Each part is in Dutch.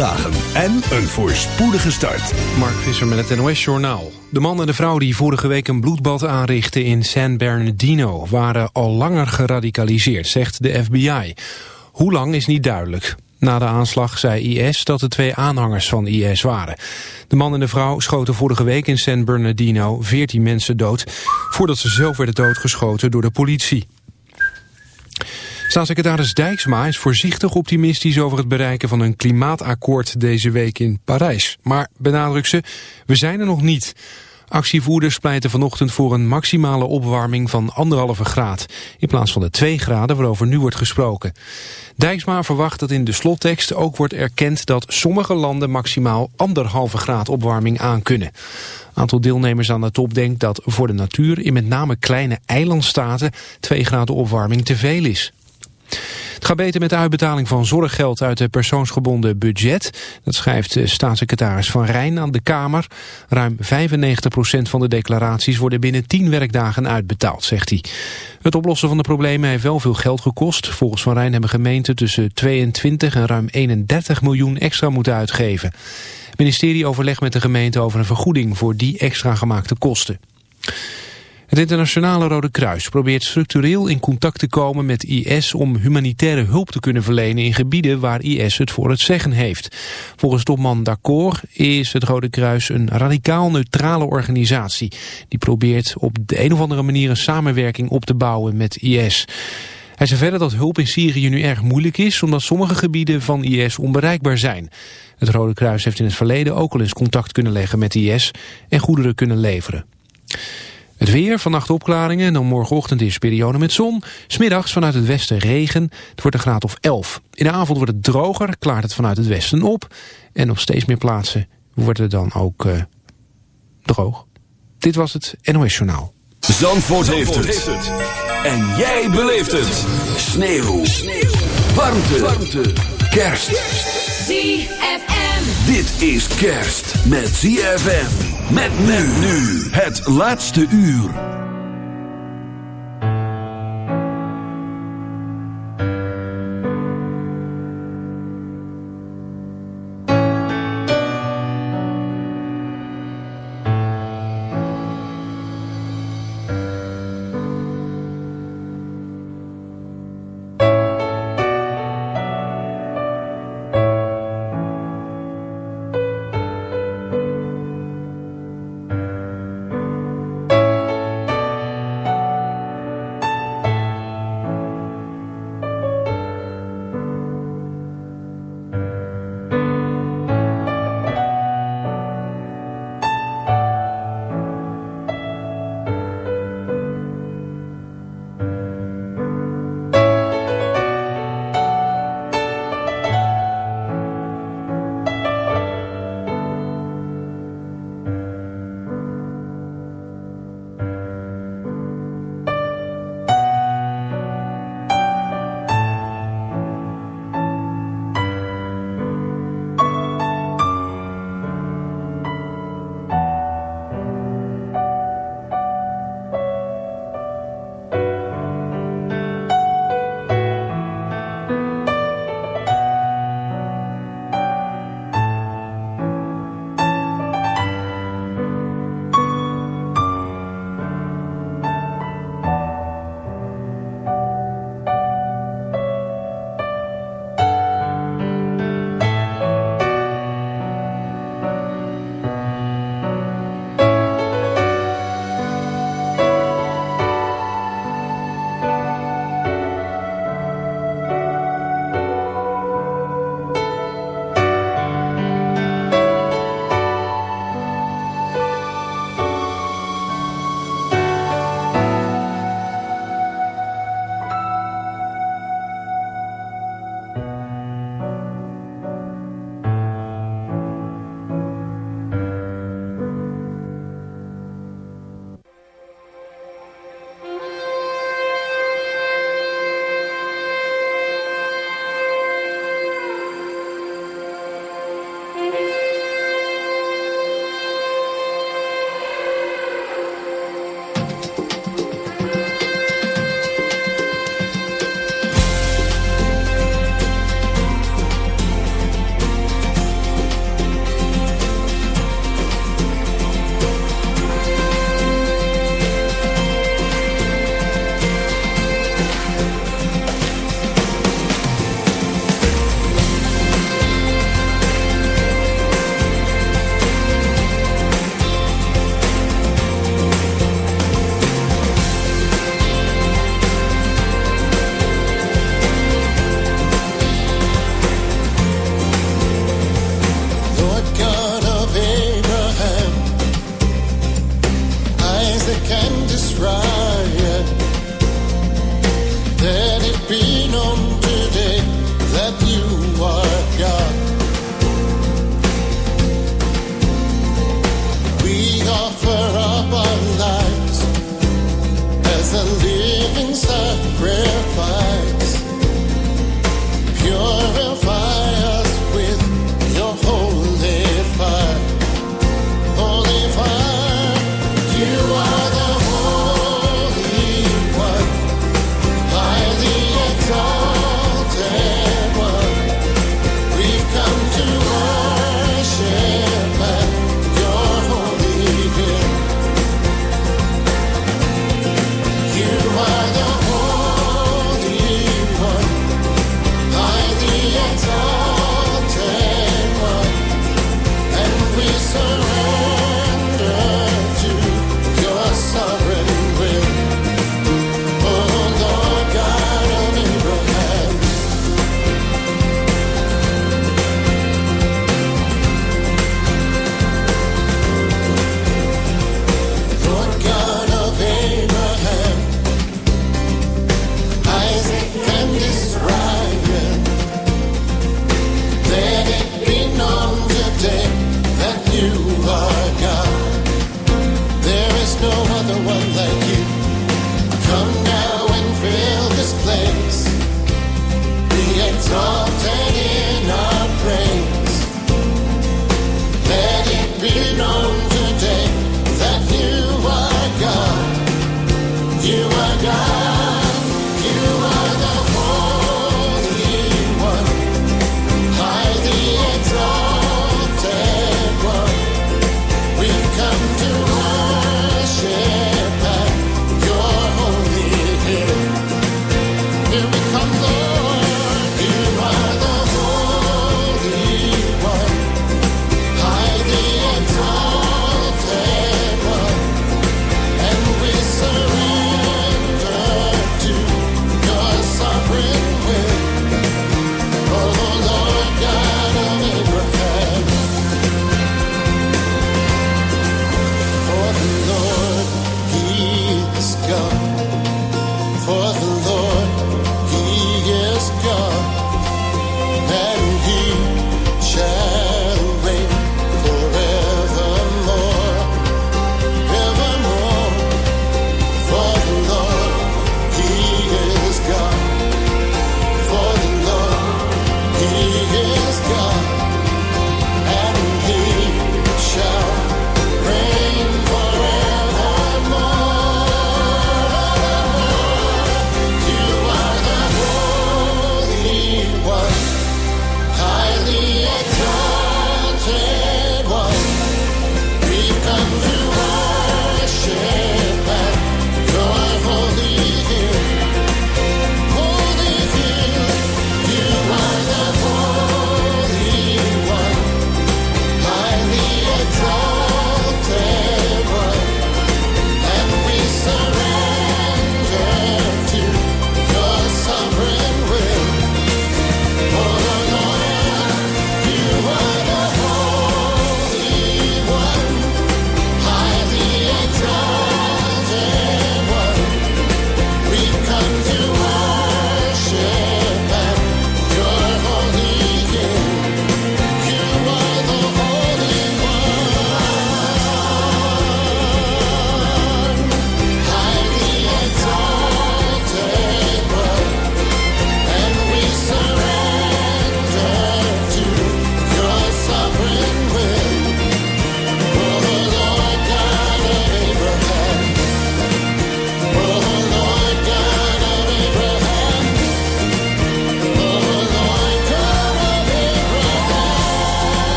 dagen en een voorspoedige start. Mark Visser met het NOS Journaal. De man en de vrouw die vorige week een bloedbad aanrichtten in San Bernardino... waren al langer geradicaliseerd, zegt de FBI. Hoe lang is niet duidelijk. Na de aanslag zei IS dat de twee aanhangers van IS waren. De man en de vrouw schoten vorige week in San Bernardino 14 mensen dood... voordat ze zelf werden doodgeschoten door de politie. Staatssecretaris Dijksma is voorzichtig optimistisch over het bereiken van een klimaatakkoord deze week in Parijs. Maar benadrukt ze, we zijn er nog niet. Actievoerders pleiten vanochtend voor een maximale opwarming van anderhalve graad, in plaats van de 2 graden waarover nu wordt gesproken. Dijksma verwacht dat in de slottekst ook wordt erkend dat sommige landen maximaal anderhalve graad opwarming aankunnen. Aantal deelnemers aan de top denkt dat voor de natuur in met name kleine eilandstaten 2 graden opwarming te veel is. Het gaat beter met de uitbetaling van zorggeld uit het persoonsgebonden budget. Dat schrijft staatssecretaris Van Rijn aan de Kamer. Ruim 95% van de declaraties worden binnen 10 werkdagen uitbetaald, zegt hij. Het oplossen van de problemen heeft wel veel geld gekost. Volgens Van Rijn hebben gemeenten tussen 22 en ruim 31 miljoen extra moeten uitgeven. Het ministerie overlegt met de gemeente over een vergoeding voor die extra gemaakte kosten. Het internationale Rode Kruis probeert structureel in contact te komen met IS om humanitaire hulp te kunnen verlenen in gebieden waar IS het voor het zeggen heeft. Volgens topman D'accord is het Rode Kruis een radicaal neutrale organisatie. Die probeert op de een of andere manier een samenwerking op te bouwen met IS. Hij zei verder dat hulp in Syrië nu erg moeilijk is omdat sommige gebieden van IS onbereikbaar zijn. Het Rode Kruis heeft in het verleden ook al eens contact kunnen leggen met IS en goederen kunnen leveren. Het weer, vannacht opklaringen en dan morgenochtend is periode met zon. Smiddags vanuit het westen regen. Het wordt een graad of 11. In de avond wordt het droger, klaart het vanuit het westen op. En op steeds meer plaatsen wordt het dan ook uh, droog. Dit was het NOS Journaal. Zandvoort, Zandvoort heeft, het. En jij beleeft het. Sneeuw. Sneeuw. Warmte. Warmte. Kerst. ZFM. Dit is kerst met ZFM. Met men nu. Het laatste uur.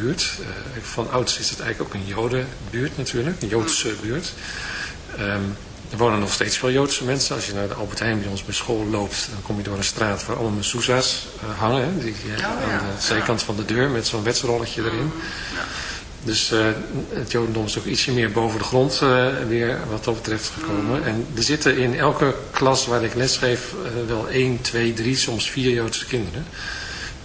buurt. van ouds is het eigenlijk ook een jodenbuurt natuurlijk, een Joodse buurt. Um, er wonen nog steeds veel Joodse mensen. Als je naar de Albert Heijn bij ons bij school loopt, dan kom je door een straat waar allemaal mezuzah's hangen. Hè, die, oh, ja. aan de zijkant van de deur met zo'n wetsrolletje erin. Ja. Dus uh, het jodendom is ook ietsje meer boven de grond uh, weer wat dat betreft gekomen. Mm. En er zitten in elke klas waar ik lesgeef uh, wel 1, 2, 3, soms 4 Joodse kinderen.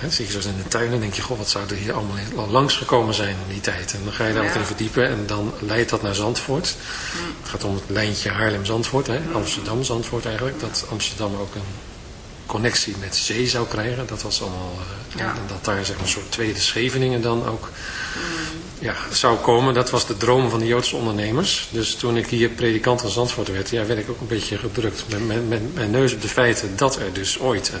Hè, zie je zo in de tuin en denk je, goh, wat zou er hier allemaal al langs gekomen zijn in die tijd. En dan ga je daar Ja. wat in verdiepen en dan leidt dat naar Zandvoort. Het gaat om het lijntje Haarlem-Zandvoort, hè, Amsterdam-Zandvoort eigenlijk. Dat Amsterdam ook een connectie met zee zou krijgen. Dat was allemaal, eh, Ja. en dat daar zeg maar, een soort tweede Scheveningen dan ook ja, zou komen. Dat was de droom van de Joodse ondernemers. Dus toen ik hier predikant van Zandvoort werd, ja, werd ik ook een beetje gedrukt. Met mijn neus op de feiten dat er dus ooit een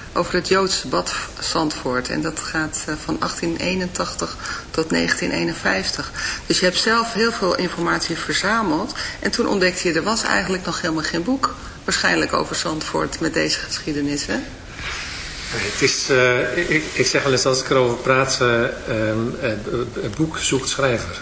over het Joodse bad Zandvoort. En dat gaat uh, van 1881 tot 1951. Dus je hebt zelf heel veel informatie verzameld. En toen ontdekte je, er was eigenlijk nog helemaal geen boek. Waarschijnlijk over Zandvoort met deze geschiedenis, hè? Het is, uh, ik, ik, zeg wel eens als ik erover praat, uh, het boek zoekt schrijver.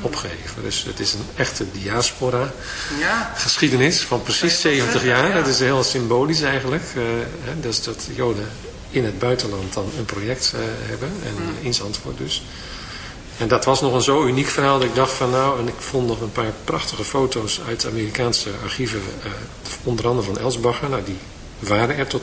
Opgegeven. Dus het is een echte diaspora ja. geschiedenis van precies 70 jaar. Ja. Dat is heel symbolisch eigenlijk. Uh, hè, dus dat Joden in het buitenland dan een project uh, hebben. En mm. in Zandvoort dus. En dat was nog een zo uniek verhaal dat ik dacht van nou... En ik vond nog een paar prachtige foto's uit Amerikaanse archieven. Uh, onder andere van Elsbacher. Nou, die waren er tot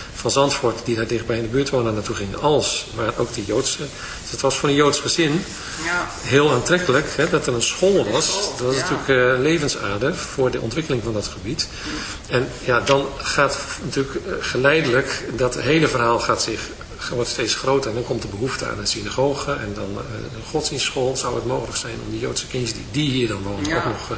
van Zandvoort die daar dichtbij in de buurt wonen naartoe gingen, als maar ook die Joodse. Dus het was voor een Joods gezin ja. heel aantrekkelijk hè, dat er een school was. Dat was ja. natuurlijk uh, levensader voor de ontwikkeling van dat gebied. En ja, dan gaat natuurlijk uh, geleidelijk dat hele verhaal gaat zich wordt steeds groter en dan komt de behoefte aan een synagoge en dan uh, een godsdienstschool. Zou het mogelijk zijn om die Joodse kindjes die, die hier dan wonen Ja. ook nog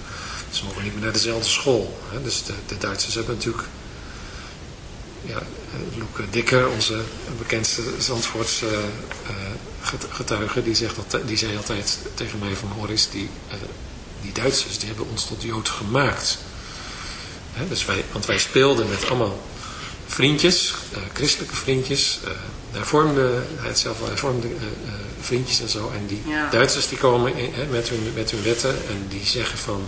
ze mogen niet meer naar dezelfde school. Hè. Dus de, de Duitsers hebben natuurlijk ja, Loeke Dikker, onze bekendste Zandvoortse uh, getuige, die, zegt dat, die zei altijd tegen mij van Horis, die, uh, die Duitsers die hebben ons tot Jood gemaakt. Hè, dus wij, want wij speelden met allemaal vriendjes, uh, christelijke vriendjes, hervormde, hij zelf wel hervormde vriendjes en zo. En die ja. Duitsers die komen in, met, hun, met hun wetten en die zeggen van,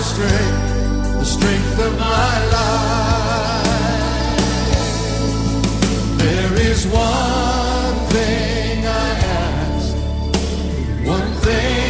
The strength, the strength of my life. There is one thing I ask, one thing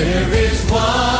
There is one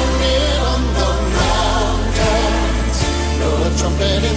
baby.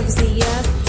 covers the earth.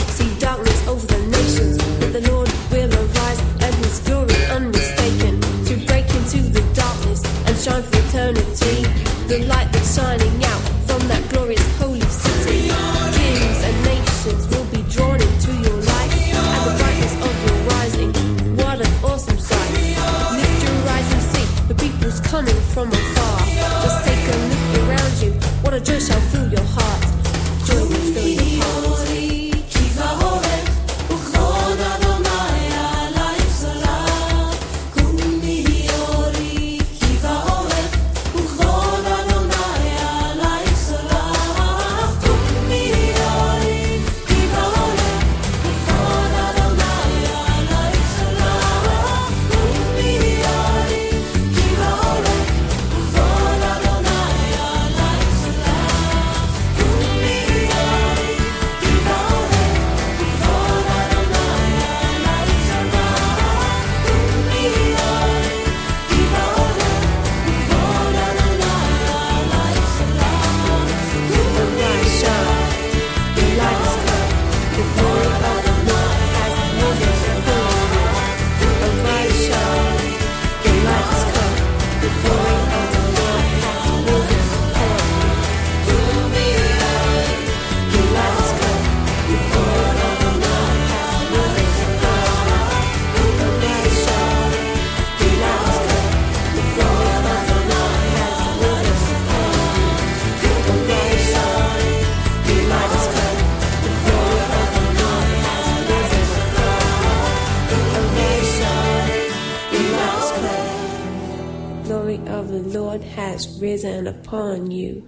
Risen upon you.